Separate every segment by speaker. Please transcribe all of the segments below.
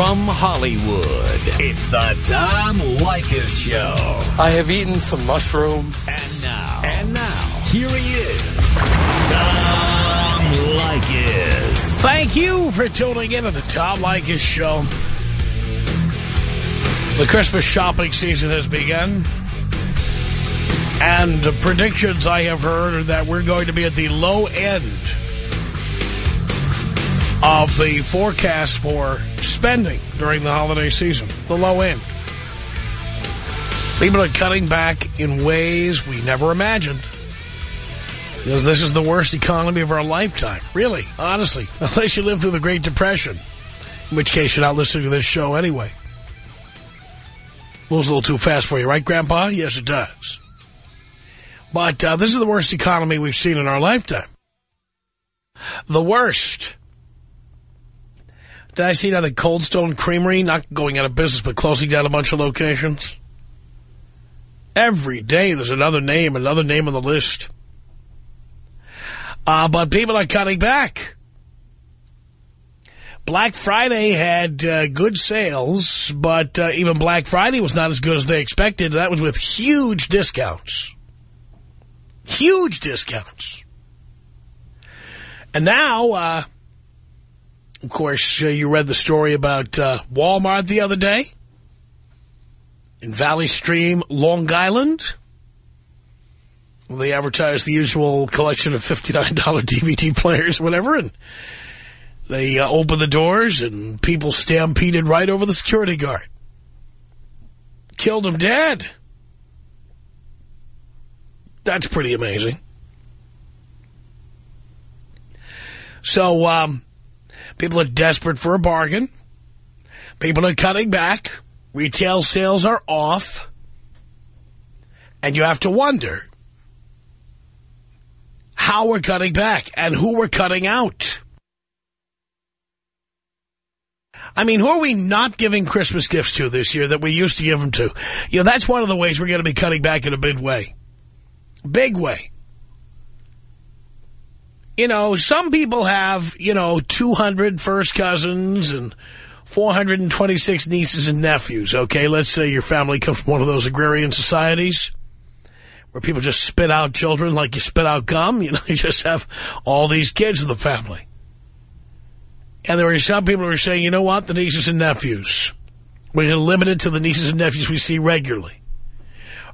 Speaker 1: From Hollywood, it's the Tom Leykis Show.
Speaker 2: I have eaten some mushrooms.
Speaker 1: And now, and now, here he is, Tom Leykis.
Speaker 3: Thank you for tuning in to the Tom Leykis Show. The Christmas shopping season has begun. And the predictions I have heard are that we're going to be at the low end of the forecast for spending during the holiday season. The low end. People are cutting back in ways we never imagined. Because this is the worst economy of our lifetime. Really, honestly. Unless you lived through the Great Depression. In which case you're not listening to this show anyway. Moves a little too fast for you, right, Grandpa? Yes, it does. But uh, this is the worst economy we've seen in our lifetime. The worst. Did I see now the Cold Stone Creamery not going out of business but closing down a bunch of locations? Every day there's another name, another name on the list. Uh, but people are cutting back. Black Friday had uh, good sales, but uh, even Black Friday was not as good as they expected. That was with huge discounts. Huge discounts. And now, uh, of course, uh, you read the story about uh, Walmart the other day in Valley Stream, Long Island. They advertised the usual collection of $59 DVD players, whatever, and they uh, opened the doors and people stampeded right over the security guard. Killed him dead. That's pretty amazing. So, um, people are desperate for a bargain. People are cutting back. Retail sales are off. And you have to wonder how we're cutting back and who we're cutting out. I mean, who are we not giving Christmas gifts to this year that we used to give them to? You know, that's one of the ways we're going to be cutting back in a big way. Big way. You know, some people have, you know, 200 first cousins and 426 nieces and nephews, okay? Let's say your family comes from one of those agrarian societies where people just spit out children like you spit out gum. You know, you just have all these kids in the family. And there are some people who are saying, you know what, the nieces and nephews. We're going to limit it to the nieces and nephews we see regularly.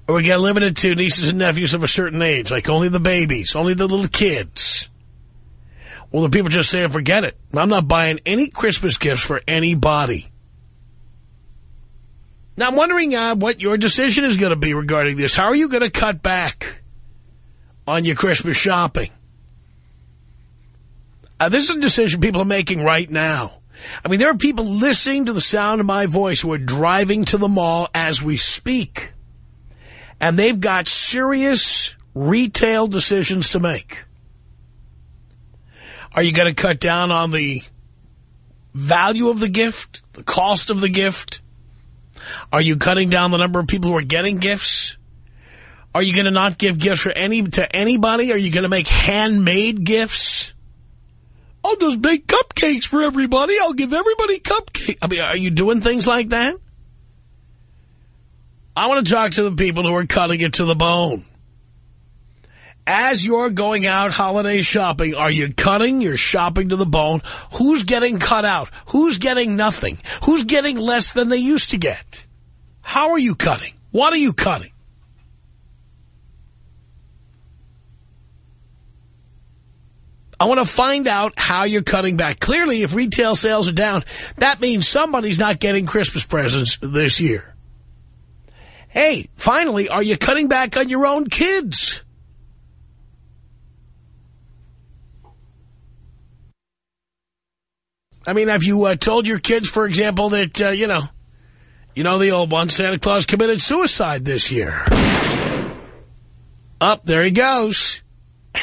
Speaker 3: Or we get limited to nieces and nephews of a certain age, like only the babies, only the little kids. Well, the people just saying, forget it. I'm not buying any Christmas gifts for anybody. Now, I'm wondering uh, what your decision is going to be regarding this. How are you going to cut back on your Christmas shopping? Uh, this is a decision people are making right now. I mean, there are people listening to the sound of my voice who are driving to the mall as we speak. And they've got serious retail decisions to make. Are you going to cut down on the value of the gift, the cost of the gift? Are you cutting down the number of people who are getting gifts? Are you going to not give gifts for any to anybody? Are you going to make handmade gifts? I'll just bake cupcakes for everybody. I'll give everybody cupcakes. I mean, are you doing things like that? I want to talk to the people who are cutting it to the bone. As you're going out holiday shopping, are you cutting your shopping to the bone? Who's getting cut out? Who's getting nothing? Who's getting less than they used to get? How are you cutting? What are you cutting? I want to find out how you're cutting back. Clearly, if retail sales are down, that means somebody's not getting Christmas presents this year. Hey, finally, are you cutting back on your own kids? I mean, have you uh, told your kids, for example, that, uh, you know, you know the old one, Santa Claus committed suicide this year? Up, there he goes.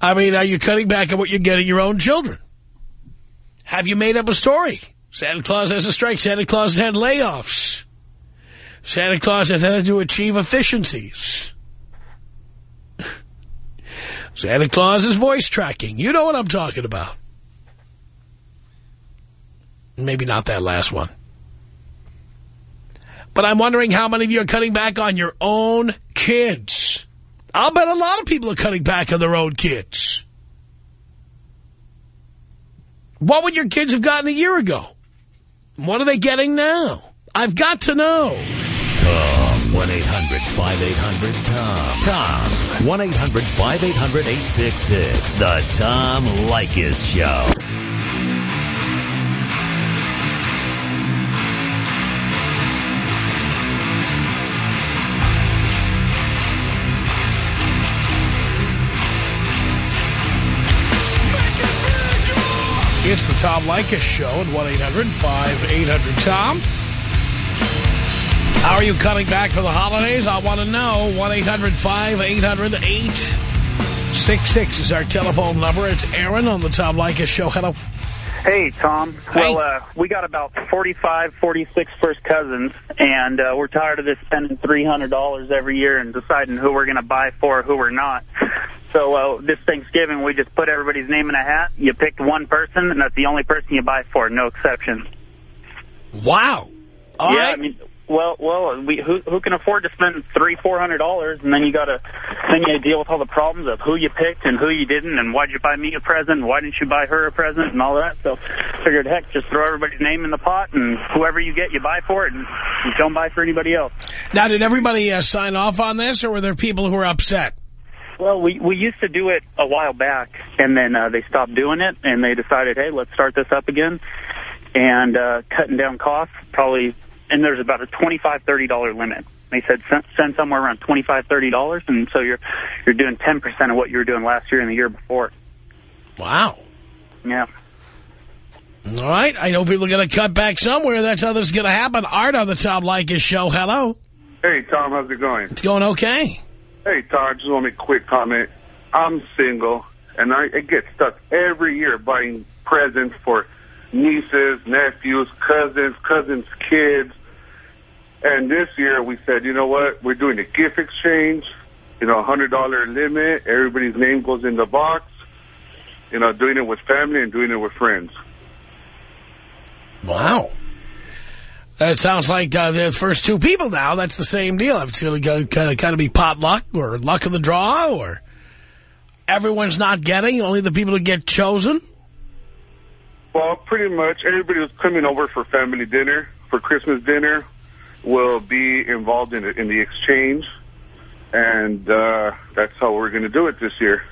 Speaker 3: I mean, are you cutting back on what you're getting your own children? Have you made up a story? Santa Claus has a strike. Santa Claus has had layoffs. Santa Claus has had to achieve efficiencies. Santa Claus is voice tracking. You know what I'm talking about. Maybe not that last one. But I'm wondering how many of you are cutting back on your own kids. I'll bet a lot of people are cutting back on their own kids. What would your kids have gotten a year ago? What are they getting now? I've got to know.
Speaker 1: 1-800-5800-TOM. Tom. 1-800-5800-866. The Tom Leykis Show.
Speaker 3: It's the Tom Leykis Show at 1-800-5800-TOM. How are you cutting back for the holidays? I want to know. 1-800-5800-866 is our telephone number. It's Aaron on the Tom Leykis Show. Hello.
Speaker 4: Hey, Tom.
Speaker 3: Hey.
Speaker 4: Well, uh, we got about 45, 46 first cousins, and uh, we're tired of this spending $300 every year and deciding who we're going to buy for, who we're not. So uh, this Thanksgiving, we just put everybody's name in a hat. You picked one person, and that's the only person you buy for, no exception.
Speaker 3: Wow. All
Speaker 4: yeah,
Speaker 3: right.
Speaker 4: I mean, well, well, we who who can afford to spend three, four hundred dollars, and then you got to then you deal with all the problems of who you picked and who you didn't, and why'd you buy me a present, and why didn't you buy her a present, and all that. So, figured, heck, just throw everybody's name in the pot, and whoever you get, you buy for it, and you don't buy for anybody else.
Speaker 3: Now, did everybody uh, sign off on this, or were there people who were upset?
Speaker 4: Well, we we used to do it a while back, and then uh, they stopped doing it, and they decided, hey, let's start this up again, and uh, cutting down costs probably. And there's about a twenty-five, thirty dollar limit. They said send, send somewhere around twenty-five, thirty dollars, and so you're you're doing ten percent of what you were doing last year and the year before.
Speaker 3: Wow.
Speaker 4: Yeah.
Speaker 3: All right. I know people are going to cut back somewhere. That's how this is going to happen. Art on the Tom Leykis Show. Hello.
Speaker 5: Hey, Tom, how's it going?
Speaker 3: It's going okay.
Speaker 5: Hey, Tom, just want to make a quick comment. I'm single, and I, I get stuck every year buying presents for nieces, nephews, cousins, cousins' kids. And this year we said, you know what, we're doing a gift exchange, you know, a $100 limit. Everybody's name goes in the box. You know, doing it with family and doing it with friends.
Speaker 3: Wow. That sounds like uh, the first two people now. That's the same deal. It's going to kind of kind of be potluck or luck of the draw or everyone's not getting, only the people who get chosen.
Speaker 5: Well, pretty much everybody was coming over for family dinner, for Christmas dinner, will be involved in, it, in the exchange. And uh, that's how we're going to do it this year.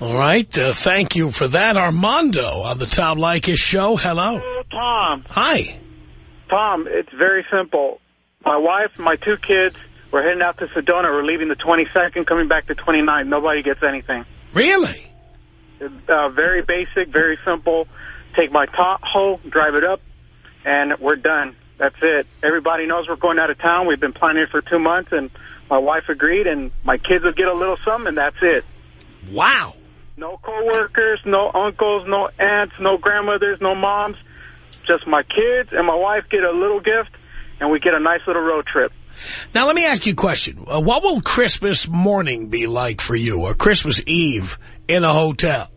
Speaker 3: All right. Uh, thank you for that. Armando on the Tom Leykis Show. Hello.
Speaker 6: Hello, Tom.
Speaker 3: Hi.
Speaker 6: Tom, it's very simple. My wife, my two kids, we're heading out to Sedona. We're leaving the 22nd, coming back the 29th. Nobody gets anything.
Speaker 3: Really?
Speaker 6: Uh, very basic, very simple. Take my Tahoe, drive it up, and we're done. That's it. Everybody knows we're going out of town. We've been planning it for two months, and my wife agreed, and my kids will get a little something, and that's it.
Speaker 3: Wow.
Speaker 6: No coworkers, no uncles, no aunts, no grandmothers, no moms. Just my kids and my wife get a little gift, and we get a nice little road trip.
Speaker 3: Now, let me ask you a question. Uh, what will Christmas morning be like for you, or Christmas Eve in a hotel?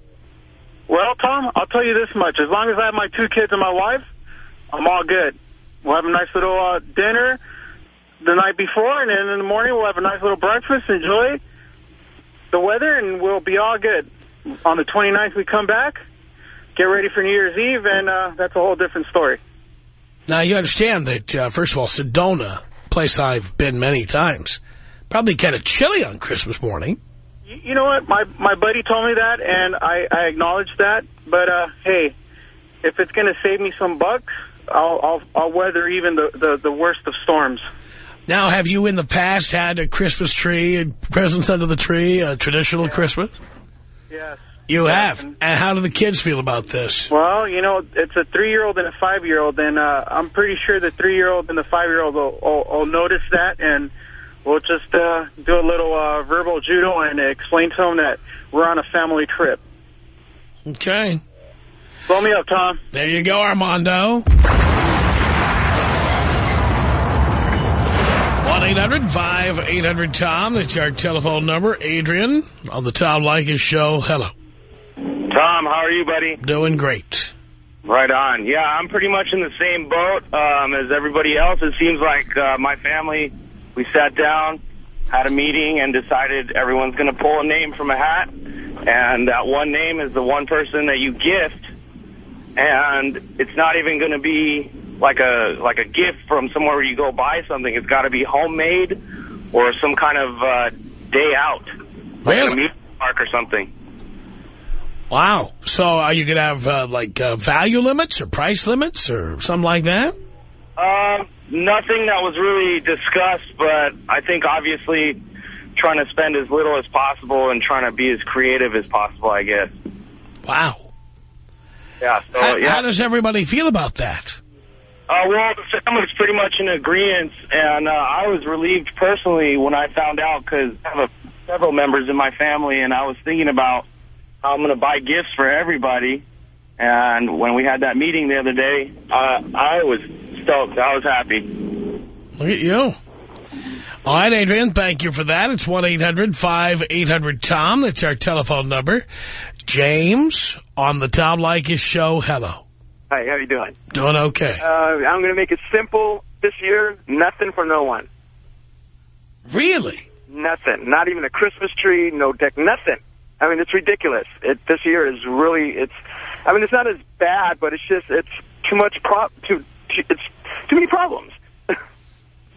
Speaker 6: Well, Tom, I'll tell you this much. As long as I have my two kids and my wife, I'm all good. We'll have a nice little uh, dinner the night before, and then in the morning we'll have a nice little breakfast, enjoy the weather, and we'll be all good. On the 29th, we come back, get ready for New Year's Eve, and uh, that's a whole different story.
Speaker 3: Now, you understand that, uh, first of all, Sedona, place I've been many times, probably kind of chilly on Christmas morning.
Speaker 6: You, you know what? My my buddy told me that, and I, I acknowledge that. But, uh, hey, if it's going to save me some bucks, I'll, I'll, I'll weather even the, the, the worst of storms.
Speaker 3: Now, have you in the past had a Christmas tree and presents under the tree, a traditional Christmas?
Speaker 6: Yes.
Speaker 3: You have.
Speaker 6: and-
Speaker 3: And how do the kids feel about this?
Speaker 6: Well, you know, it's a three-year-old and a five-year-old, and uh, I'm pretty sure the three-year-old and the five-year-old will, will, will notice that, and we'll just uh, do a little uh, verbal judo and explain to them that we're on a family trip.
Speaker 3: Okay.
Speaker 6: Blow me up, Tom.
Speaker 3: There you go, Armando. 1-800-5800-TOM. That's our telephone number. Adrian on the Tom Leykis Show. Hello.
Speaker 7: Tom, how are you, buddy?
Speaker 3: Doing great.
Speaker 8: Right on. Yeah, I'm pretty much in the same boat um, as everybody else. It seems like uh, my family, we sat down, had a meeting, and decided everyone's going to pull a name from a hat. And that one name is the one person that you gift. And it's not even going to be like a like a gift from somewhere where you go buy something. It's got to be homemade or some kind of uh, day out. Like
Speaker 3: Really?
Speaker 8: a amusement park or something.
Speaker 3: Wow. So are you going to have, uh, like, uh, value limits or price limits or something like that?
Speaker 8: Um, nothing that was really discussed, but I think obviously trying to spend as little as possible and trying to be as creative as possible, I guess.
Speaker 3: Wow.
Speaker 8: Yeah, so,
Speaker 3: how,
Speaker 8: yeah.
Speaker 3: how does everybody feel about that?
Speaker 8: Uh, well, the family's pretty much in agreement, and uh, I was relieved personally when I found out because I have a, several members in my family, and I was thinking about how I'm going to buy gifts for everybody. And when we had that meeting the other day, uh, I was stoked. I was happy.
Speaker 3: Look at you. All right, Adrian, thank you for that. It's 1-800-5800-TOM. That's our telephone number. James on the Tom Leykis show. Hello.
Speaker 7: Hi, how you doing?
Speaker 3: Doing okay.
Speaker 7: Uh, I'm going to make it simple this year. Nothing for no one.
Speaker 3: Really?
Speaker 7: Nothing. Not even a Christmas tree, no deck, nothing. I mean, it's ridiculous. It, this year is really, it's, I mean, it's not as bad, but it's just, it's too much, pro too, too it's too many problems.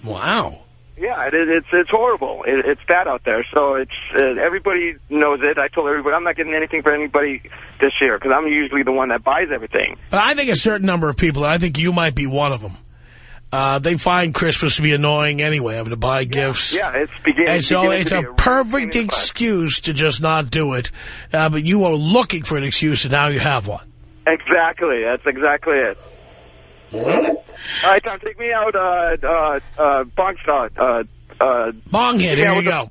Speaker 3: Wow.
Speaker 7: Yeah, it, it's it's horrible. It, it's bad out there. So it's uh, everybody knows it. I told everybody I'm not getting anything for anybody this year because I'm usually the one that buys everything.
Speaker 3: But I think a certain number of people, I think you might be one of them, uh, they find Christmas to be annoying anyway, having to buy gifts.
Speaker 7: Yeah, it's beginning.
Speaker 3: And so
Speaker 7: beginning
Speaker 3: it's
Speaker 7: to
Speaker 3: a
Speaker 7: be
Speaker 3: perfect
Speaker 7: pain in the butt.
Speaker 3: excuse to just not do it. Uh, but you are looking for an excuse, and now you have one.
Speaker 7: Exactly. That's exactly it. All right, Tom, take me out. Uh, uh, uh, bong shot. Uh, uh,
Speaker 3: Bong hit, here you go.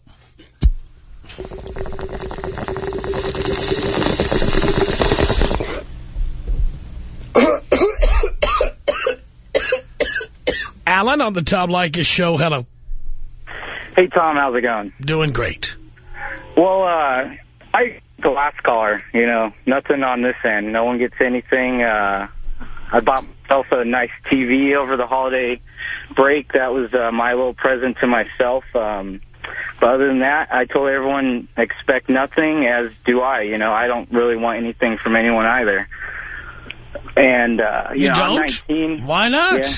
Speaker 3: Alan on the Tom Leykis show. Hello.
Speaker 9: Hey, Tom, how's it going?
Speaker 3: Doing great.
Speaker 9: Well, uh, I the last caller, you know, nothing on this end. No one gets anything. Uh, I bought myself a nice TV over the holiday break. That was uh, my little present to myself. Um, but other than that, I told everyone expect nothing, as do I. You know, I don't really want anything from anyone either. And, uh, you,
Speaker 3: You,
Speaker 9: know, I'm
Speaker 3: don't?
Speaker 9: 19.
Speaker 3: Why not?
Speaker 9: Yeah.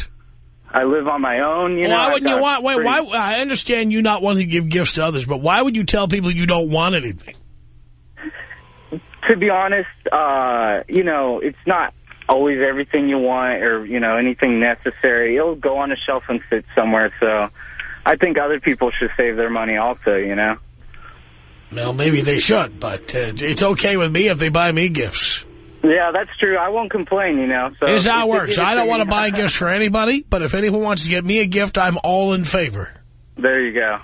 Speaker 9: I live on my own, you know.
Speaker 3: why wouldn't you want? Wait,
Speaker 9: pretty-
Speaker 3: why? I understand you not wanting to give gifts to others, but why would you tell people you don't want anything?
Speaker 9: to be honest, uh, you know, it's not always everything you want or, you know, anything necessary. It'll go on a shelf and sit somewhere. So I think other people should save their money also, you know.
Speaker 3: Well, maybe they should, but uh, it's okay with me if they buy me gifts.
Speaker 9: Yeah, that's true. I won't complain, you know. So
Speaker 3: Here's how it works. I don't want to buy gifts for anybody, but if anyone wants to get me a gift, I'm all in favor.
Speaker 9: There you go.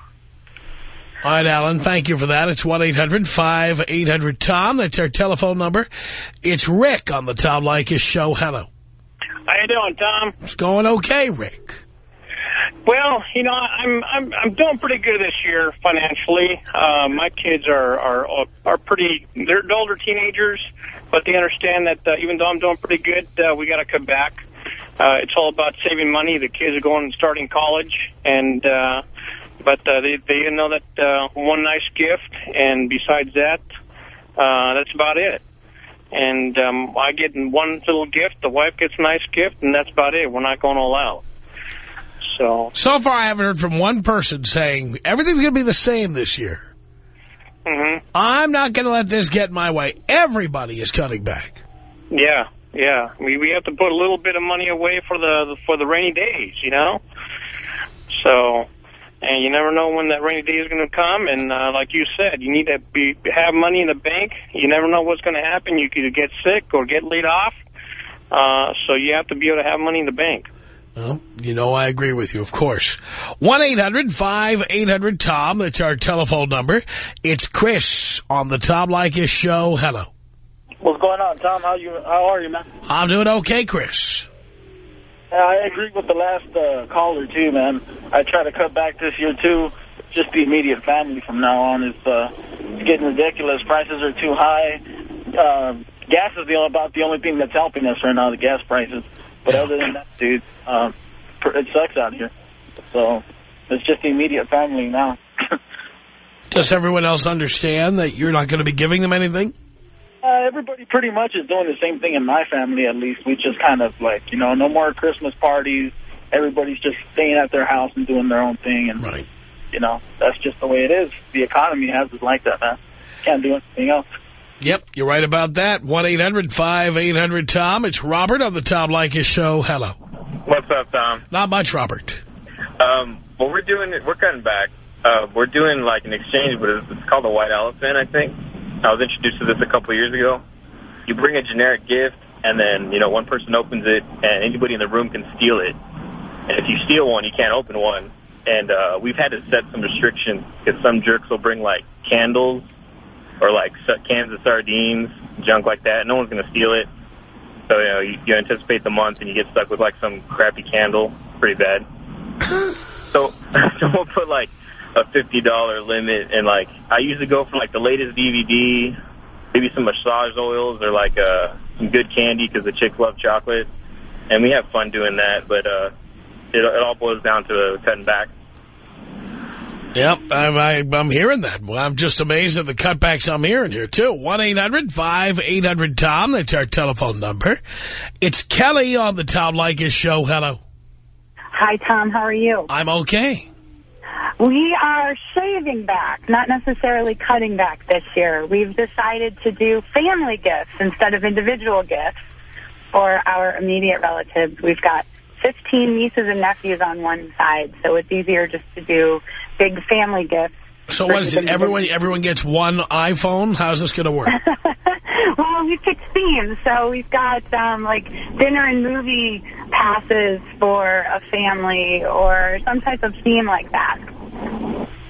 Speaker 3: All right, Alan, thank you for that. It's 1-800-5800-TOM. That's our telephone number. It's Rick on the Tom Leykis show. Hello.
Speaker 8: How you doing, Tom?
Speaker 3: It's going okay, Rick.
Speaker 8: Well, you know, I'm I'm I'm doing pretty good this year financially. Uh, my kids are are are pretty. They're older teenagers, but they understand that uh, even though I'm doing pretty good, uh, we got to come back. Uh, it's all about saving money. The kids are going and starting college, and uh, but uh, they they know that uh, one nice gift, and besides that, uh, that's about it. And um, I get one little gift. The wife gets a nice gift, and that's about it. We're not going all out. So.
Speaker 3: So far, I haven't heard from one person saying everything's going to be the same this year.
Speaker 8: hmm
Speaker 3: I'm not going to let this get my way. Everybody is cutting back.
Speaker 8: Yeah, yeah. We we have to put a little bit of money away for the for the rainy days, you know. So, and you never know when that rainy day is going to come. And uh, like you said, you need to be have money in the bank. You never know what's going to happen. You could get sick or get laid off. Uh, so you have to be able to have money in the bank.
Speaker 3: Well, you know I agree with you, of course. 1-800-5800-TOM. That's our telephone number. It's Chris on the Tom Leykis show. Hello.
Speaker 10: What's going on, Tom? How you? How are you, man?
Speaker 3: I'm doing okay, Chris.
Speaker 10: Uh, I agree with the last uh, caller too, man. I try to cut back this year too. Just the immediate family from now on is uh, it's getting ridiculous. Prices are too high. Uh, gas is the about the only thing that's helping us right now, the gas prices. But
Speaker 3: Yeah.
Speaker 10: other than that, dude, pr- it sucks out here. So it's just the immediate family now.
Speaker 3: Does everyone else understand that you're not going to be giving them anything?
Speaker 10: Uh, everybody pretty much is doing the same thing in my family, at least. We just kind of like, you know, no more Christmas parties. Everybody's just staying at their house and doing their own thing. And,
Speaker 3: Right.
Speaker 10: you know, that's just the way it is. The economy has it like that, man. Can't do anything else.
Speaker 3: Yep, you're right about that. 1-800-5800-TOM. It's Robert on the Tom Leykis Show. Hello.
Speaker 11: What's up, Tom?
Speaker 3: Not much, Robert.
Speaker 11: Um, well, we're doing it. We're cutting back. Uh, we're doing like an exchange, but it's, it's called a white elephant, I think. I was introduced to this a couple of years ago. You bring a generic gift, and then you know one person opens it, and anybody in the room can steal it. And if you steal one, you can't open one. And uh, we've had to set some restrictions because some jerks will bring like candles or like cans of sardines, junk like that. No one's gonna steal it. So you know you, you anticipate the month, and you get stuck with like some crappy candle. Pretty bad. So, so we'll put like a fifty dollar limit, and like I usually go for like the latest DVD, maybe some massage oils or like uh, some good candy because the chicks love chocolate, and we have fun doing that. But uh, it, it all boils down to cutting back.
Speaker 3: Yep, I'm, I, I'm hearing that. Well, I'm just amazed at the cutbacks I'm hearing here, too. 1-800-5800-TOM. That's our telephone number. It's Kelly on the Tom Leykis Show. Hello.
Speaker 12: Hi, Tom. How are you?
Speaker 3: I'm okay.
Speaker 12: We are shaving back, not necessarily cutting back this year. We've decided to do family gifts instead of individual gifts for our immediate relatives. We've got 15 nieces and nephews on one side, so it's easier just to do big family gifts.
Speaker 3: So what is it? Everyone everyone gets one iPhone? How's this going to work?
Speaker 12: well, we picked themes, so we've got um, like dinner and movie passes for a family or some type of theme like that.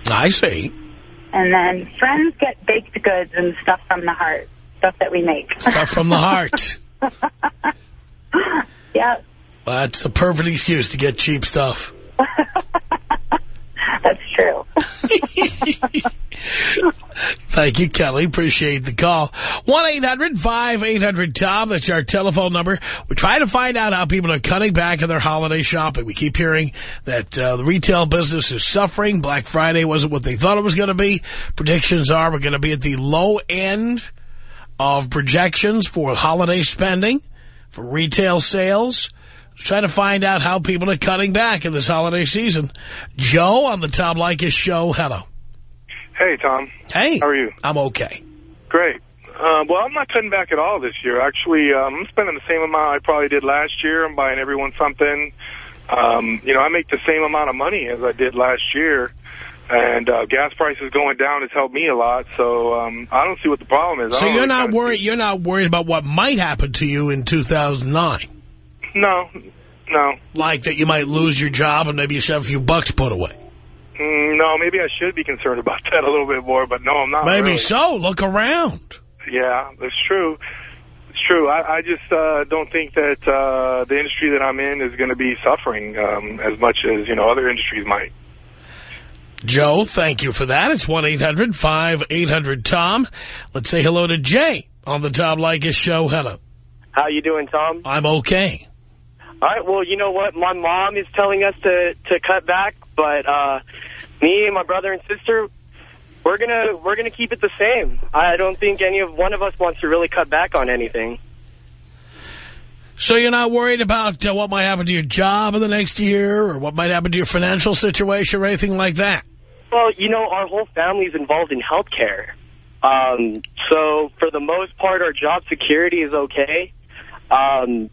Speaker 3: I see.
Speaker 12: And then friends get baked goods and stuff from the heart, stuff that we make.
Speaker 3: Stuff from the heart.
Speaker 12: yep,
Speaker 3: That's a perfect excuse to get cheap stuff.
Speaker 12: that's true.
Speaker 3: Thank you, Kelly. Appreciate the call. 1-800-5800-TOM. That's our telephone number. We're trying to find out how people are cutting back on their holiday shopping. We keep hearing that uh, the retail business is suffering. Black Friday wasn't what they thought it was going to be. Predictions are we're going to be at the low end of projections for holiday spending, for retail sales. Trying to find out how people are cutting back in this holiday season. Joe on the Tom Leykis show. Hello.
Speaker 13: Hey, Tom.
Speaker 3: Hey.
Speaker 13: How are you?
Speaker 3: I'm okay.
Speaker 13: Great. Uh, well, I'm not cutting back at all this year. Actually, um, I'm spending the same amount I probably did last year. I'm buying everyone something. Um, you know, I make the same amount of money as I did last year. And uh, gas prices going down has helped me a lot. So um, I don't see what the problem is.
Speaker 3: So you're
Speaker 13: really
Speaker 3: not worried. You're not worried about what might happen to you in 2009,
Speaker 13: No, no.
Speaker 3: like that you might lose your job and maybe you should have a few bucks put away.
Speaker 13: Mm, no, maybe I should be concerned about that a little bit more, but no, I'm not
Speaker 3: maybe
Speaker 13: really.
Speaker 3: so. Look around.
Speaker 13: Yeah, that's true. It's true. I, I just uh, don't think that uh, the industry that I'm in is going to be suffering um, as much as, you know, other industries might.
Speaker 3: Joe, thank you for that. It's 1-800-5800-TOM. Let's say hello to Jay on the Tom Leykis show. Hello.
Speaker 14: How you doing, Tom?
Speaker 3: I'm okay.
Speaker 14: All right, well, you know what? My mom is telling us to, to cut back, but uh, me and my brother and sister, we're gonna we're gonna keep it the same. I don't think any of one of us wants to really cut back on anything.
Speaker 3: So you're not worried about uh, what might happen to your job in the next year or what might happen to your financial situation or anything like that?
Speaker 14: Well, you know, our whole family's involved in healthcare. Um, so for the most part, our job security is okay. Um,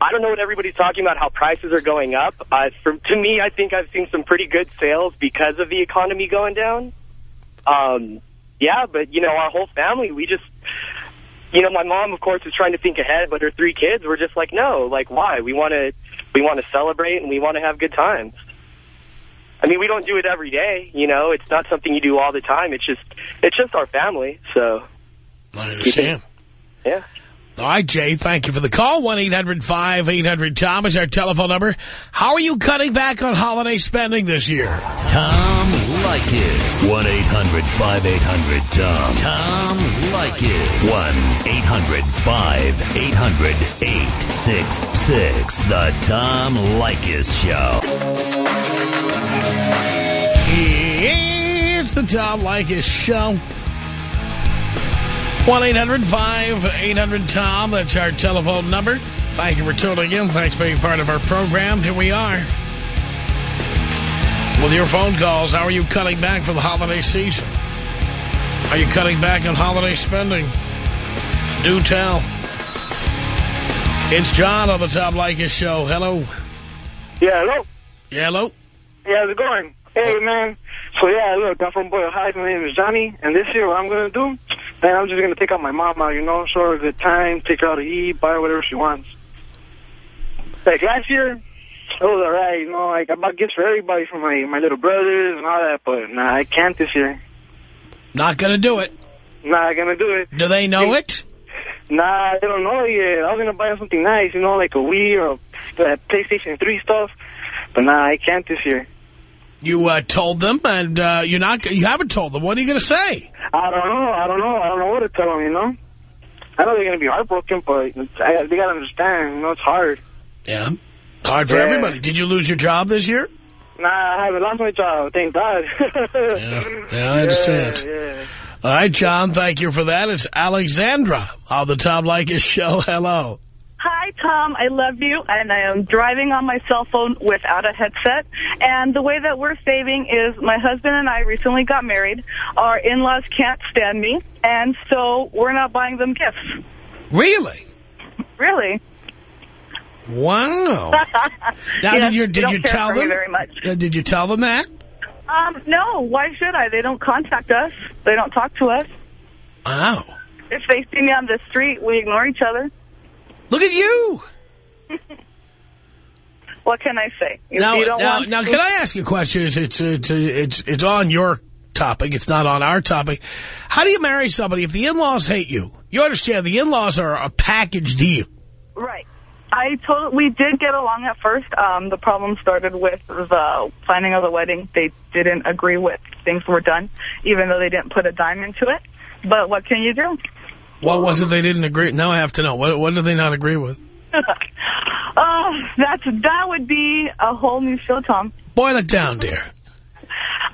Speaker 14: I don't know what everybody's talking about, how prices are going up. Uh, for, to me, I think I've seen some pretty good sales because of the economy going down. Um, yeah, but, you know, our whole family, we just, you know, my mom, of course, is trying to think ahead, but her three kids were just like, no, like, why? We want to we want to celebrate and we want to have good times. I mean, we don't do it every day, you know. It's not something you do all the time. It's just it's just our family, so.
Speaker 3: I understand.
Speaker 14: Yeah.
Speaker 3: All right, Jay, thank you for the call. 1-800-5800-TOM is our telephone number. How are you cutting back on holiday spending this year?
Speaker 1: Tom Leykis. 1-800-5800-TOM. Tom Leykis. 1-800-5800-866. The Tom Leykis Show.
Speaker 3: It's the Tom Leykis Show. 1-800-5800-TOM. That's our telephone number. Thank you for tuning in. Thanks for being part of our program. Here we are. With your phone calls, how are you cutting back for the holiday season? Are you cutting back on holiday spending? Do tell. It's John on the Tom Leykis Show. Hello.
Speaker 15: Yeah, hello.
Speaker 3: Yeah, hello.
Speaker 15: Yeah, how's it going? Hey, man. So, yeah, look, I'm from Boyle Heights. My name is Johnny. And this year, what I'm going to do, man, I'm just going to take out my mom out, you know, show her a good time, take her out to eat, buy her whatever she wants. Like, last year, it was all right, you know, like, I bought gifts for everybody, for my, my little brothers and all that, but, nah, I can't this year.
Speaker 3: Not going to do it.
Speaker 15: Not going to do it.
Speaker 3: Do they know it?
Speaker 15: Nah, they don't know yet. I was going to buy them something nice, you know, like a Wii or a PlayStation 3 stuff. But nah, I can't this year.
Speaker 3: You uh, told them, and uh, you're not. You haven't told them. What are you going to say?
Speaker 15: I don't know. I don't know. I don't know what to tell them, you know? I know they're going to be heartbroken, but I, they got to understand, you know, it's hard.
Speaker 3: Yeah. Hard for
Speaker 15: Yeah.
Speaker 3: everybody. Did you lose your job this year?
Speaker 15: Nah, I haven't lost my job, thank God.
Speaker 3: yeah. Yeah, I understand.
Speaker 15: Yeah,
Speaker 3: All right, John, thank you for that. It's Alexandra on the Tom Leykis show. Hello.
Speaker 16: Hi, Tom. I love you, and I am driving on my cell phone without a headset. And the way that we're saving is my husband and I recently got married. Our in-laws can't stand me, and so we're not buying them gifts.
Speaker 3: Really?
Speaker 16: Really?
Speaker 3: Wow. Now,
Speaker 16: Yes,
Speaker 3: did you did you tell them?
Speaker 16: very much.
Speaker 3: Uh, Did you tell them that?
Speaker 16: Um, no. Why should I? They don't contact us. They don't talk to us.
Speaker 3: Wow.
Speaker 16: If they see me on the street, we ignore each other.
Speaker 3: Look at you.
Speaker 16: What can I say? If
Speaker 3: Now,
Speaker 16: you don't
Speaker 3: now,
Speaker 16: want
Speaker 3: now, can I ask you a question? It's, it's, it's, it's, it's on your topic. It's not on our topic. How do you marry somebody if the in-laws hate you? You understand the in-laws are a package deal.
Speaker 16: Right. I told we did get along at first. Um, the problem started with the planning of the wedding. They didn't agree with things were done, even though they didn't put a dime into it. But what can you do?
Speaker 3: What was it they didn't agree? Now I have to know. What, what did they not agree with?
Speaker 16: Oh, that's that would be a whole new show, Tom.
Speaker 3: Boil it down, dear.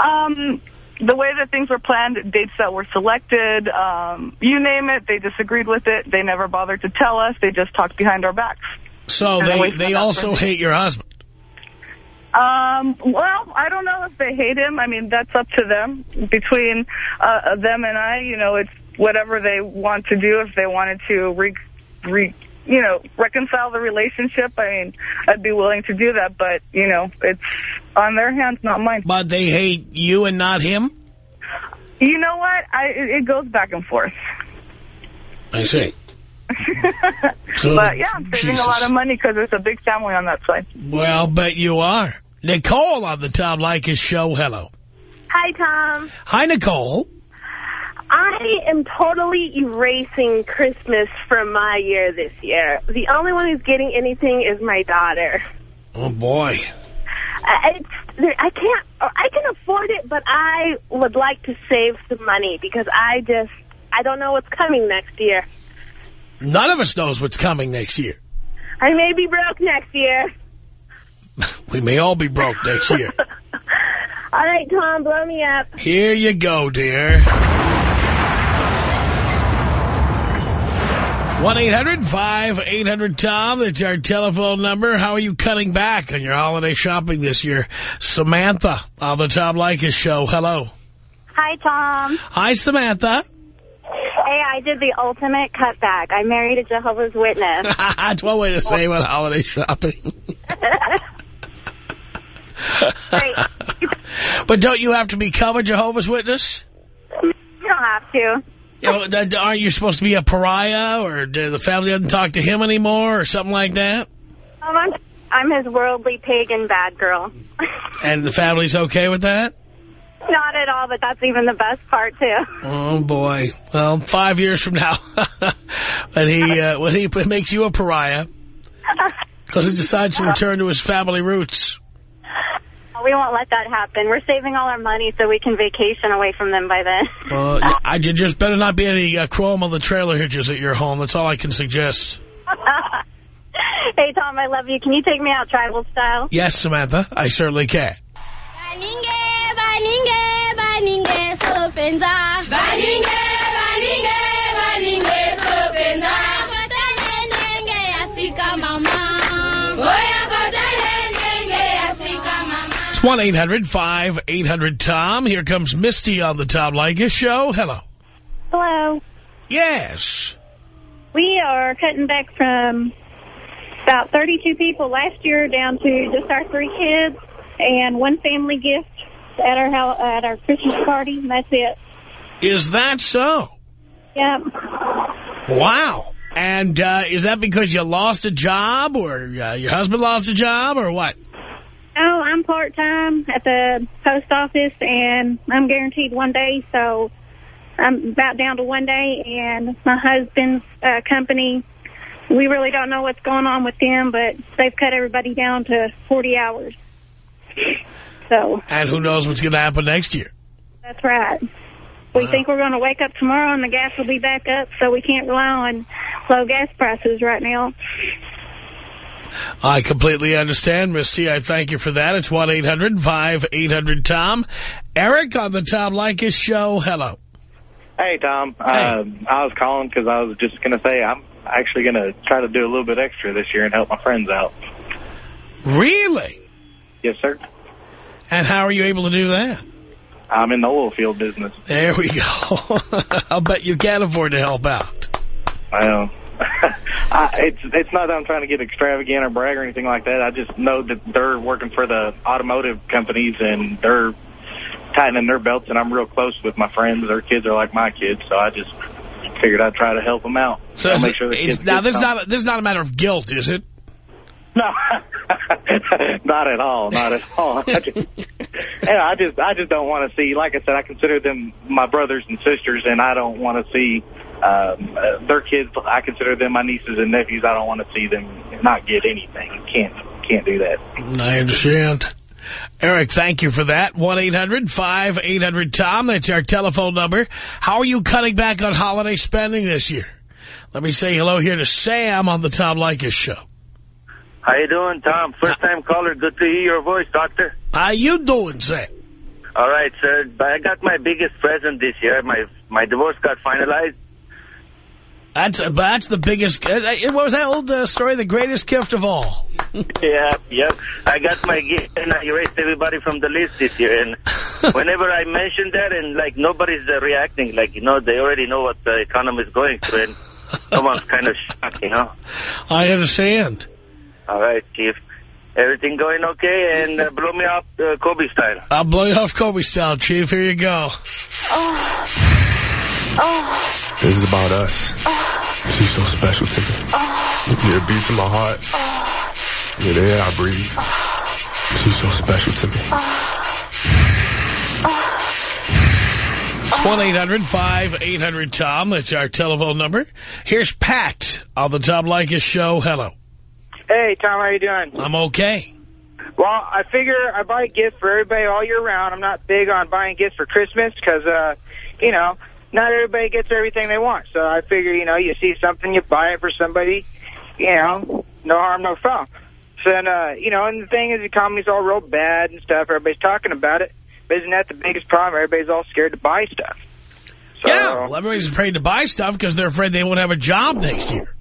Speaker 16: Um, the way that things were planned, dates that were selected, um, you name it, they disagreed with it. They never bothered to tell us. They just talked behind our backs.
Speaker 3: So
Speaker 16: And
Speaker 3: they, they also hate your husband.
Speaker 16: Um, well, I don't know if they hate him. I mean, that's up to them. Between uh, them and I, you know, it's whatever they want to do. If they wanted to re, re, you know, reconcile the relationship, I mean, I'd be willing to do that. But, you know, it's on their hands, not mine.
Speaker 3: But they hate you and not him?
Speaker 16: You know what? I it, it goes back and forth.
Speaker 3: I see. So,
Speaker 16: but, yeah, I'm saving
Speaker 3: Jesus.
Speaker 16: a lot of money because there's a big family on that side.
Speaker 3: Well, bet you are. Nicole on the Tom Leykis show. Hello.
Speaker 17: Hi, Tom.
Speaker 3: Hi, Nicole.
Speaker 17: I am totally erasing Christmas from my year this year. The only one who's getting anything is my daughter.
Speaker 3: Oh, boy.
Speaker 17: I, it's, I can't, uh, I can afford it, but I would like to save some money because I just, I don't know what's coming next year.
Speaker 3: None of us knows what's coming next year.
Speaker 17: I may be broke next year.
Speaker 3: We may all be broke next year.
Speaker 17: All right, Tom, blow me up.
Speaker 3: Here you go, dear. 1-800-5800-TOM. That's our telephone number. How are you cutting back on your holiday shopping this year? Samantha on the Tom Leykis show. Hello.
Speaker 18: Hi, Tom.
Speaker 3: Hi, Samantha.
Speaker 18: Hey, I did the ultimate cutback. I married a Jehovah's Witness.
Speaker 3: That's one way to say about holiday shopping. but don't you have to become a Jehovah's Witness?
Speaker 18: You don't have to.
Speaker 3: You know, that- aren't you supposed to be a pariah, or the family doesn't talk to him anymore, or something like that?
Speaker 18: Um, I'm, I'm his worldly pagan bad girl.
Speaker 3: And the family's okay with that?
Speaker 18: Not at all, but that's even the best part, too.
Speaker 3: Oh, boy. Well, five years from now, when he uh, when he makes you a pariah, because he decides to return to his family roots.
Speaker 18: We won't let that happen. We're saving all our money so we can vacation away from them by then.
Speaker 3: Uh, I you just better not be any uh, chrome on the trailer hitches at your home. That's all I can suggest.
Speaker 18: hey, Tom, I love you. Can you take me out tribal style?
Speaker 3: Yes, Samantha, I certainly can.
Speaker 19: Baninge, baninge, baninge, sopenza. Baninge, baninge,
Speaker 3: 1-800-5800-TOM. Here comes Misty on the Tom Leykis Show. Hello.
Speaker 20: Hello.
Speaker 3: Yes.
Speaker 20: We are cutting back from about 32 people last year down to just our three kids and one family gift at our at our Christmas party, and that's it.
Speaker 3: Is that so?
Speaker 20: Yep.
Speaker 3: Wow. And uh, is that because you lost a job or uh, your husband lost a job or what?
Speaker 20: I'm part-time at the post office, and I'm guaranteed one day, so I'm about down to one day, and my husband's uh, company, we really don't know what's going on with them, but they've cut everybody down to 40 hours. So
Speaker 3: And who knows what's going to happen next year?
Speaker 20: that's right. We think we're going to wake up tomorrow and the gas will be back up, so we can't rely on low gas prices right now.
Speaker 3: I completely understand, Misty. I thank you for that. It's 1-800-5800-TOM. Eric on the Tom Leykis Show. Hello.
Speaker 21: Hey, Tom. Um, I was calling because I was just going to say I'm actually going to try to do a little bit extra this year and help my friends out.
Speaker 3: Really?
Speaker 21: Yes, sir.
Speaker 3: And how are you able to do that?
Speaker 21: I'm in the oil field business.
Speaker 3: There we go. I'll bet you can't afford to help out.
Speaker 21: Well, I, it's it's not that I'm trying to get extravagant or brag or anything like that. I just know that they're working for the automotive companies and they're tightening their belts, and I'm real close with my friends. Their kids are like my kids, so I just figured I'd try to help them out.
Speaker 3: So
Speaker 21: make sure the
Speaker 3: it's,
Speaker 21: kids
Speaker 3: now, this is, not, this is not a matter of guilt, is it?
Speaker 21: No, not at all, not at all. I just, yeah, I just, I just don't want to see. Like I said, I consider them my brothers and sisters, and I don't want to see um, uh, their kids. I consider them my nieces and nephews. I don't want to see them not get anything. Can't, can't do that.
Speaker 3: I understand. Eric, thank you for that. 1-800-5800-TOM. That's our telephone number. How are you cutting back on holiday spending this year? Let me say hello here to Sam on the Tom Leykis Show.
Speaker 8: How you doing, Tom? First time caller. Good to hear your voice, doctor.
Speaker 3: How you doing, Sam?
Speaker 8: All right, sir. I got my biggest present this year. My my divorce got finalized.
Speaker 3: That's that's the biggest. Uh, uh, what was that old uh, story? The greatest gift of all.
Speaker 8: yeah, yeah. I got my gift, and I erased everybody from the list this year. And whenever I mention that, and like nobody's uh, reacting, like you know, they already know what the economy is going through, and someone's kind of shocked, you know.
Speaker 3: I understand.
Speaker 8: All right, Chief. Everything going okay? And uh, blow me up uh, Kobe style.
Speaker 3: I'll blow you off Kobe style, Chief. Here you go.
Speaker 22: This is about us. She's so special to me. You're a beat to my heart. You're the air I breathe. She's so special to me.
Speaker 3: It's 1-800-5800-TOM. That's our telephone number. Here's Pat on the Tom Leykis Show. Hello.
Speaker 23: Hey, Tom, how you doing?
Speaker 3: I'm okay.
Speaker 23: Well, I figure I buy gifts for everybody all year round. I'm not big on buying gifts for Christmas because, uh, you know, not everybody gets everything they want. So I figure, you know, you see something, you buy it for somebody, you know, no harm, no foul. So then, uh, you know, and the thing is the economy's all real bad and stuff. Everybody's talking about it. But isn't that the biggest problem? Everybody's all scared to buy stuff. So,
Speaker 3: Yeah, well, everybody's afraid to buy stuff because they're afraid they won't have a job next year.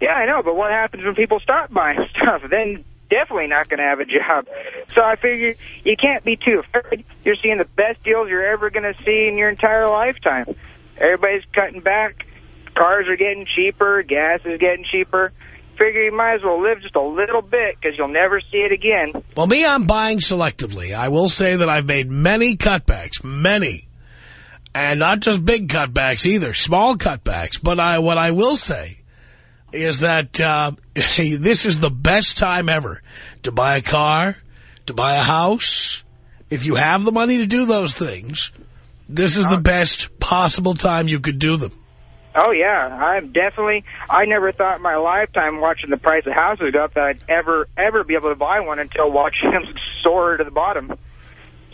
Speaker 23: Yeah, I know, but what happens when people stop buying stuff? Then definitely not going to have a job. So I figure you can't be too afraid. You're seeing the best deals you're ever going to see in your entire lifetime. Everybody's cutting back. Cars are getting cheaper. Gas is getting cheaper. Figure you might as well live just a little bit because you'll never see it again.
Speaker 3: Well, me, I'm buying selectively. I will say that I've made many cutbacks, many. And not just big cutbacks either, small cutbacks. But I, what I will say is that uh, this is the best time ever to buy a car, to buy a house. If you have the money to do those things, this is the uh, best possible time you could do them.
Speaker 23: Oh, yeah. I'm definitely, I never thought in my lifetime watching the price of houses go up that I'd ever, ever be able to buy one until watching them soar to the bottom.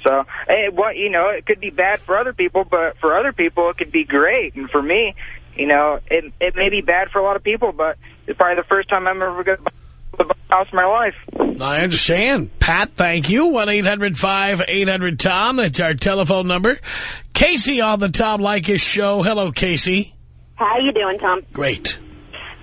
Speaker 23: So, hey, what you know, it could be bad for other people, but for other people, it could be great. And for me, you know, it it may be bad for a lot of people, but it's probably the first time I'm ever going to buy a house in my life.
Speaker 3: I understand. Pat, thank you. 1-800-5800-TOM. That's our telephone number. Casey on the Tom Leykis show. Hello, Casey.
Speaker 24: How you doing, Tom?
Speaker 3: Great.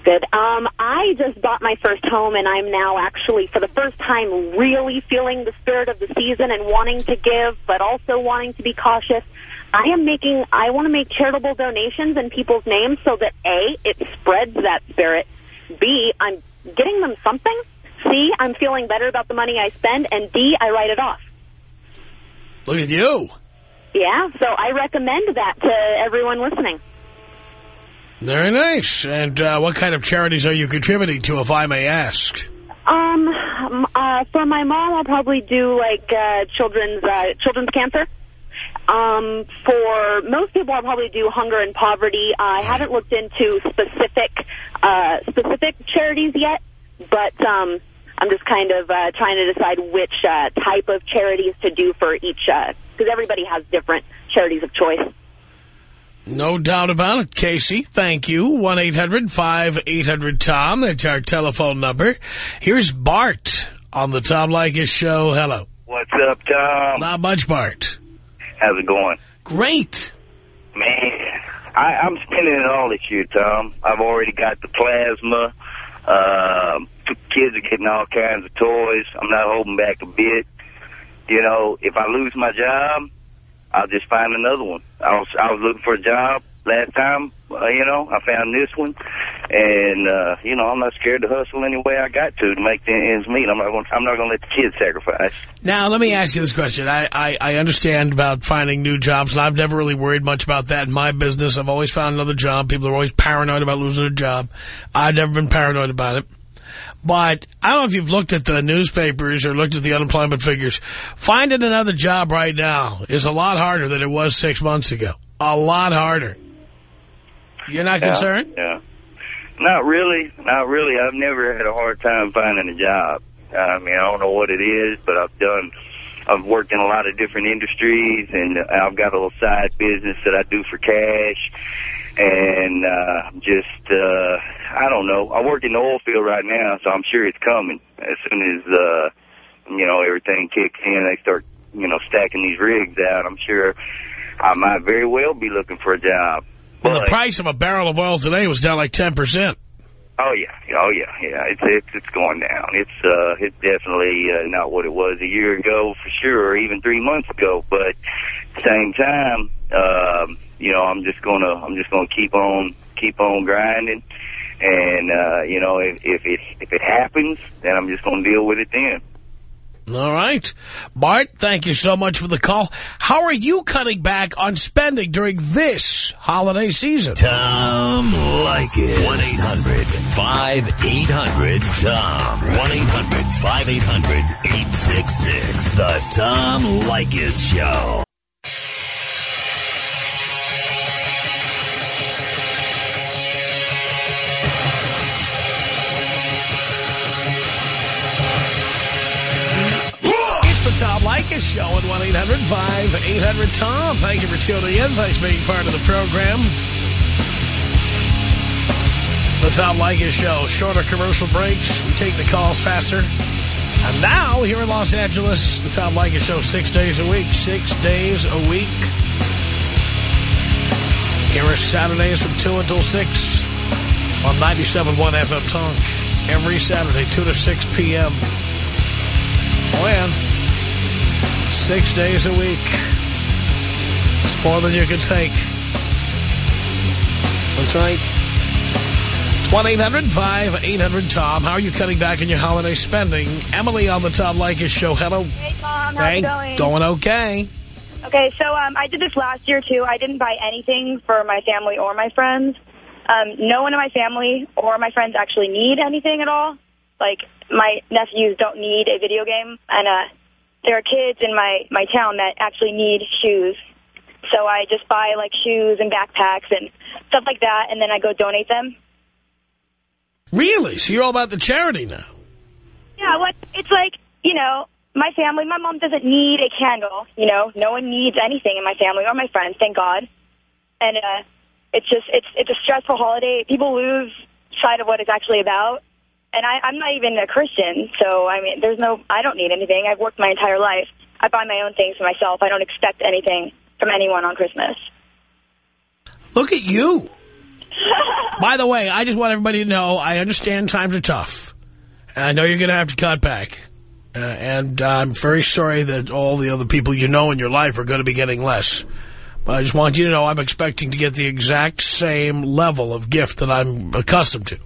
Speaker 24: Good. Um, I just bought my first home, and I'm now actually, for the first time, really feeling the spirit of the season and wanting to give, but also wanting to be cautious. I am making, I want to make charitable donations in people's names so that, A, it spreads that spirit. B, I'm getting them something. C, I'm feeling better about the money I spend. And D, I write it off.
Speaker 3: Look at you.
Speaker 24: Yeah, so I recommend that to everyone listening.
Speaker 3: Very nice. And uh, what kind of charities are you contributing to, if I may ask?
Speaker 24: Um, uh, for my mom, I'll probably do like uh, children's uh, children's cancer. Um, for most people, I'll probably do hunger and poverty. I haven't looked into specific uh, specific charities yet, but um, I'm just kind of uh, trying to decide which uh, type of charities to do for each, because everybody has different charities of choice.
Speaker 3: No doubt about it, Casey. Thank you. 1-800-5800-TOM. That's our telephone number. Here's Bart on the Tom Leykis show. Hello.
Speaker 25: What's up, Tom?
Speaker 3: Not much, Bart.
Speaker 25: How's it going?
Speaker 3: Great.
Speaker 25: Man, I, I'm spending it all this year, Tom. I've already got the plasma. Uh, kids are getting all kinds of toys. I'm not holding back a bit. You know, if I lose my job, I'll just find another one. I was, I was looking for a job last time, uh, you know, I found this one. And, uh, you know, I'm not scared to hustle any way I got to to make the ends meet. I'm not going I'm not going to let the kids sacrifice.
Speaker 3: Now, let me ask you this question. I, I, I understand about finding new jobs, and I've never really worried much about that in my business. I've always found another job. People are always paranoid about losing a job. I've never been paranoid about it. But I don't know if you've looked at the newspapers or looked at the unemployment figures. Finding another job right now is a lot harder than it was six months ago. A lot harder. You're not
Speaker 25: Yeah,
Speaker 3: concerned?
Speaker 25: Yeah. Not really. Not really. I've never had a hard time finding a job. I mean, I don't know what it is, but I've done, I've worked in a lot of different industries, and I've got a little side business that I do for cash. And uh, just, uh, I don't know. I work in the oil field right now, so I'm sure it's coming. As soon as, uh, you know, everything kicks in, they start, you know, stacking these rigs out. I'm sure I might very well be looking for a job.
Speaker 3: Well, the price of a barrel of oil today was down like 10%.
Speaker 25: Oh yeah, oh yeah, yeah. It's it's it's going down. It's uh it's definitely uh, not what it was a year ago for sure, or even three months ago. But same time, um, you know, I'm just gonna I'm just gonna keep on keep on grinding, and uh, you know, if if it if it happens, then I'm just gonna deal with it then.
Speaker 3: All right. Bart, thank you so much for the call. How are you cutting back on spending during this holiday season?
Speaker 1: Tom Leykis. 1-800-5800-TOM. 1-800-5800-866. The Tom Leykis Show.
Speaker 3: Tom Leykis Show at 1-800-5800-TOM. Thank you for tuning in. Thanks for being part of the program. The Tom Leykis Show. Shorter commercial breaks. We take the calls faster. And now, here in Los Angeles, the Tom Leykis Show six days a week. Six days a week. Here are Saturdays from 2 until 6 on 97.1 FM Talk. Every Saturday, 2 to 6 p.m. Oh, yeah. Six days a week. It's more than you can take. That's right. It's 1-800-5800-TOM. How are you cutting back on your holiday spending? Emily on the Tom Leykis show. Hello.
Speaker 26: Hey, Tom. How's
Speaker 3: Hey,
Speaker 26: it going?
Speaker 3: Going okay.
Speaker 26: Okay, so um, I did this last year, too. I didn't buy anything for my family or my friends. Um, no one in my family or my friends actually need anything at all. Like, my nephews don't need a video game, and uh, there are kids in my, my town that actually need shoes. So I just buy, like, shoes and backpacks and stuff like that, and then I go donate them.
Speaker 3: Really? So you're all about the charity now?
Speaker 26: Yeah, what it's like, you know,
Speaker 16: my family, my mom doesn't need a candle. You know, no one needs anything in my family or my friends, thank God. And uh, it's just, it's it's a stressful holiday. People lose sight of what it's actually about. And I, I'm not even a Christian, so, I mean, there's no, I don't need anything. I've worked my entire life. I buy my own things for myself. I don't expect anything from anyone on Christmas.
Speaker 3: Look at you. By the way, I just want everybody to know, I understand times are tough. And I know you're going to have to cut back. Uh, and I'm very sorry that all the other people you know in your life are going to be getting less. But I just want you to know I'm expecting to get the exact same level of gift that I'm accustomed to.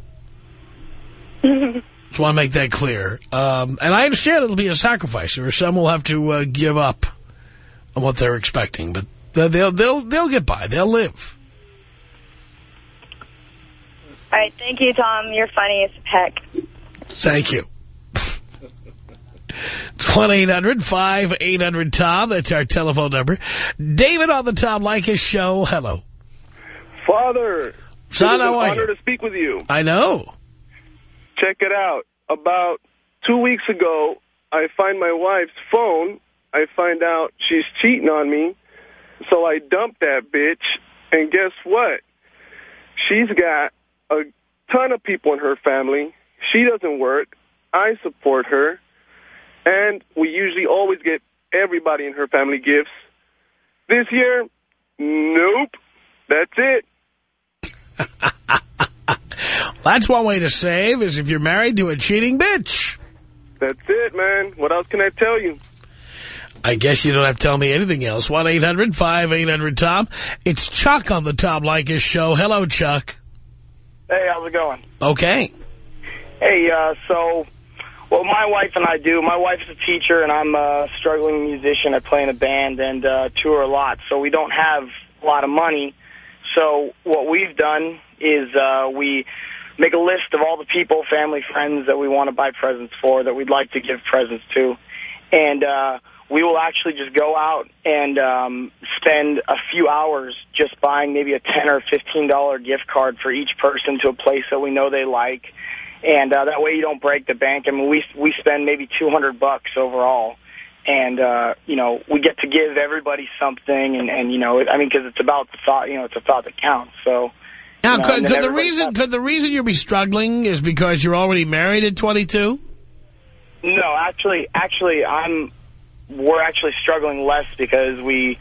Speaker 3: Just want to make that clear. Um, and I understand it'll be a sacrifice. There are some will have to uh, give up on what they're expecting, but they'll they'll they'll get by. They'll live.
Speaker 16: All right, thank you, Tom. You're funny as heck.
Speaker 3: Thank you. It's 1-800-5800-TOM. That's our telephone number. David on the Tom Leykis show. Hello.
Speaker 27: Father,
Speaker 3: Son,
Speaker 27: it is
Speaker 3: how
Speaker 27: an honor to speak with you.
Speaker 3: I know.
Speaker 27: Check it out. About two weeks ago, I find my wife's phone. I find out she's cheating on me. So I dump that bitch. And guess what? She's got a ton of people in her family. She doesn't work. I support her. And we usually always get everybody in her family gifts. This year, nope. That's it.
Speaker 3: That's one way to save is if you're married to a cheating bitch.
Speaker 27: That's it, man. What else can I tell you?
Speaker 3: I guess you don't have to tell me anything else. 1-800-5800-TOM. It's Chuck on the Tom Leykis show. Hello, Chuck.
Speaker 25: Hey, how's it going?
Speaker 3: Okay.
Speaker 25: Hey, uh, so what my wife and I do, my wife's a teacher and I'm a struggling musician. I play in a band and uh, tour a lot, so we don't have a lot of money. So what we've done is uh, we make a list of all the people, family, friends that we want to buy presents for, that we'd like to give presents to. And uh, we will actually just go out and um, spend a few hours just buying maybe a 10 or $15 gift card for each person to a place that we know they like. And uh, that way you don't break the bank. I mean, we we spend maybe 200 bucks overall. And, uh, you know, we get to give everybody something. And, and you know, I mean, because it's about the thought, you know, it's a thought that counts. So,
Speaker 3: Now,
Speaker 25: you know,
Speaker 3: could, could the reason could the reason you'll be struggling is because you're already married at 22?
Speaker 25: No, actually, actually, I'm. We're actually struggling less because we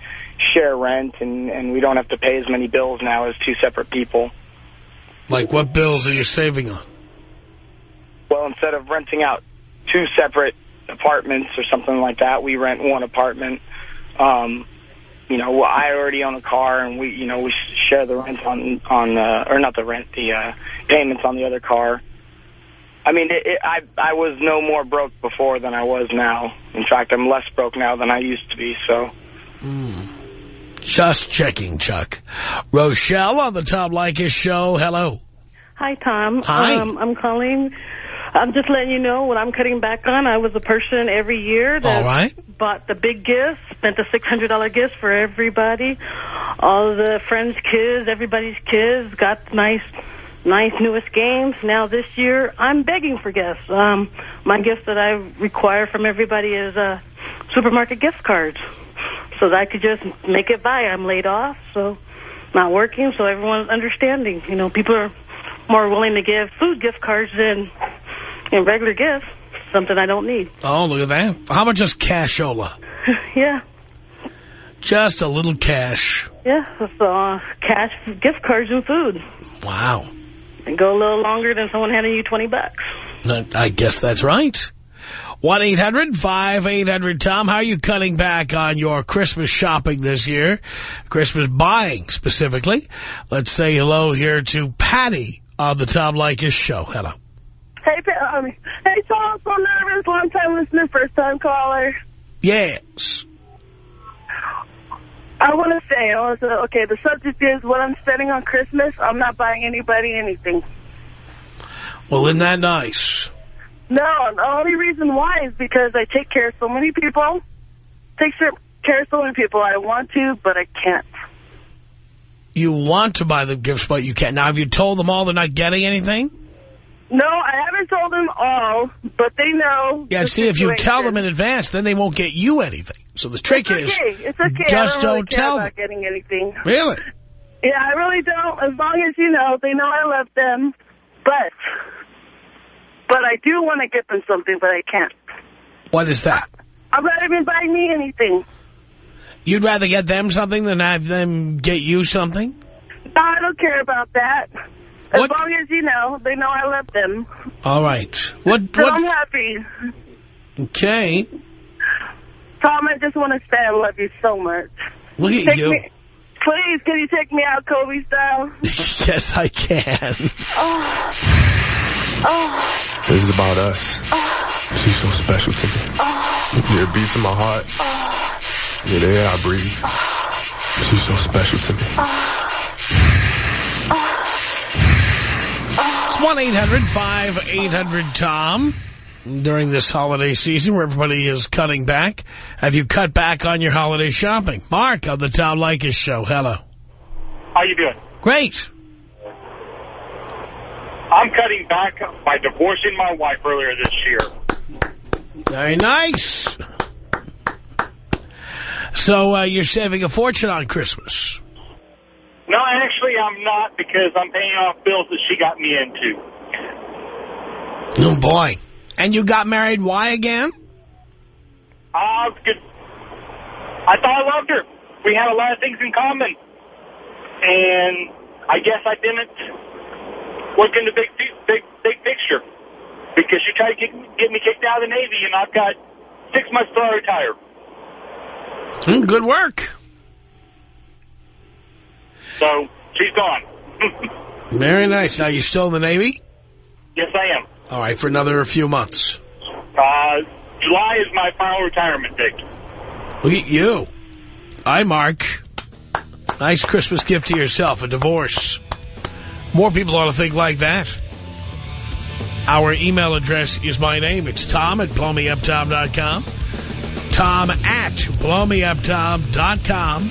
Speaker 25: share rent and and we don't have to pay as many bills now as two separate people.
Speaker 3: Like, what bills are you saving on?
Speaker 25: Well, instead of renting out two separate apartments or something like that, we rent one apartment. Um, you know, I already own a car, and we, you know, we share the rent on on uh, or not the rent, the uh, payments on the other car. I mean, it, it, I I was no more broke before than I was now. In fact, I'm less broke now than I used to be. So,
Speaker 3: Just checking, Chuck. Rochelle on the Tom Leykis show. Hello.
Speaker 28: Hi, Tom.
Speaker 3: Hi.
Speaker 28: Um, I'm calling. I'm just letting you know what I'm cutting back on. I was a person every year that
Speaker 3: right.
Speaker 28: bought the big gifts, spent the $600 gifts for everybody. All the friends' kids, everybody's kids got nice, nice newest games. Now this year, I'm begging for gifts. Um, my gift that I require from everybody is uh, supermarket gift cards, so that I could just make it by. I'm laid off, so not working, so everyone's understanding. You know, people are more willing to give food gift cards than in regular gifts, something I don't need.
Speaker 3: Oh, look at that. How about just cashola?
Speaker 28: yeah,
Speaker 3: Just a little cash.
Speaker 28: yeah, so, uh, cash gift cards and food.
Speaker 3: Wow.
Speaker 28: And go a little longer than someone handing you 20 bucks.
Speaker 3: I guess that's right. 1-800-5800-TOM. How are you cutting back on your Christmas shopping this year? Christmas buying, specifically. Let's say hello here to Patty on the Tom Leykis show. Hello.
Speaker 29: Hey, um, hey, Tom, so nervous, long time listener, first time caller.
Speaker 3: Yes.
Speaker 29: I want to say, I want to say, okay, the subject is what I'm spending on Christmas. I'm not buying anybody anything.
Speaker 3: Well, isn't that nice?
Speaker 29: No, the only reason why is because I take care of so many people. Take care of so many people. I want to, but I can't.
Speaker 3: You want to buy them gifts, but you can't. Now, have you told them all they're not getting anything?
Speaker 29: No, I haven't told them all, but they know.
Speaker 3: Yeah,
Speaker 29: the
Speaker 3: see, if you tell them in advance, then they won't get you anything. So the trick
Speaker 29: it's
Speaker 3: is.
Speaker 29: It's okay.
Speaker 3: just
Speaker 29: I don't, really
Speaker 3: don't tell
Speaker 29: about getting anything.
Speaker 3: really?
Speaker 29: Yeah, I really don't. As long as you know, they know I love them. But, but I do want to get them something, but I can't.
Speaker 3: What is that?
Speaker 29: I'm not even buying me anything.
Speaker 3: You'd rather get them something than have them get you something?
Speaker 29: No, I don't care about that. As long as you know, they know I love them.
Speaker 3: All right. What?
Speaker 29: So
Speaker 3: What?
Speaker 29: I'm happy.
Speaker 3: Okay.
Speaker 29: Tom, I just want to say I love you so much.
Speaker 3: Look at
Speaker 29: Take
Speaker 3: you.
Speaker 29: Me, please, can you take me out Kobe style?
Speaker 3: yes, I can.
Speaker 29: Oh. Oh.
Speaker 22: This is about us. She's so special to me. Oh. Yeah, it beats in my heart. Oh. Yeah, the air I breathe. She's so special to me. Oh.
Speaker 3: It's 1-800-5800-TOM. During this holiday season where everybody is cutting back, have you cut back on your holiday shopping? Mark on the Tom Leykis show. Hello.
Speaker 30: How you doing?
Speaker 3: Great.
Speaker 30: I'm cutting back by divorcing my wife earlier this year.
Speaker 3: Very nice. So uh, you're saving a fortune on Christmas.
Speaker 30: No, I'm not because I'm paying off bills that she got me into.
Speaker 3: Oh, boy. And you got married, why again?
Speaker 30: I was good. I thought I loved her. We had a lot of things in common. And I guess I didn't look in the big, big, big picture. Because she tried to get, get me kicked out of the Navy, and I've got six months till I retire.
Speaker 3: Mm, good work.
Speaker 30: So, she's gone.
Speaker 3: Very nice. Now, you still in the Navy?
Speaker 30: yes, I am.
Speaker 3: All right, for another few months.
Speaker 30: Uh, July is my final retirement date.
Speaker 3: Look at you. Hi, Mark. Nice Christmas gift to yourself, a divorce. More people ought to think like that. Our email address is my name. It's Tom at blowmeuptom.com. Tom at blowmeuptom.com.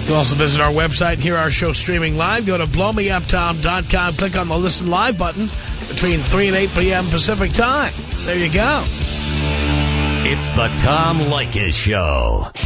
Speaker 3: You can also visit our website and hear our show streaming live. Go to blowmeuptom.com. Click on the Listen Live button between 3 and 8 p.m. Pacific Time. There you go.
Speaker 1: It's the Tom Leykis Show.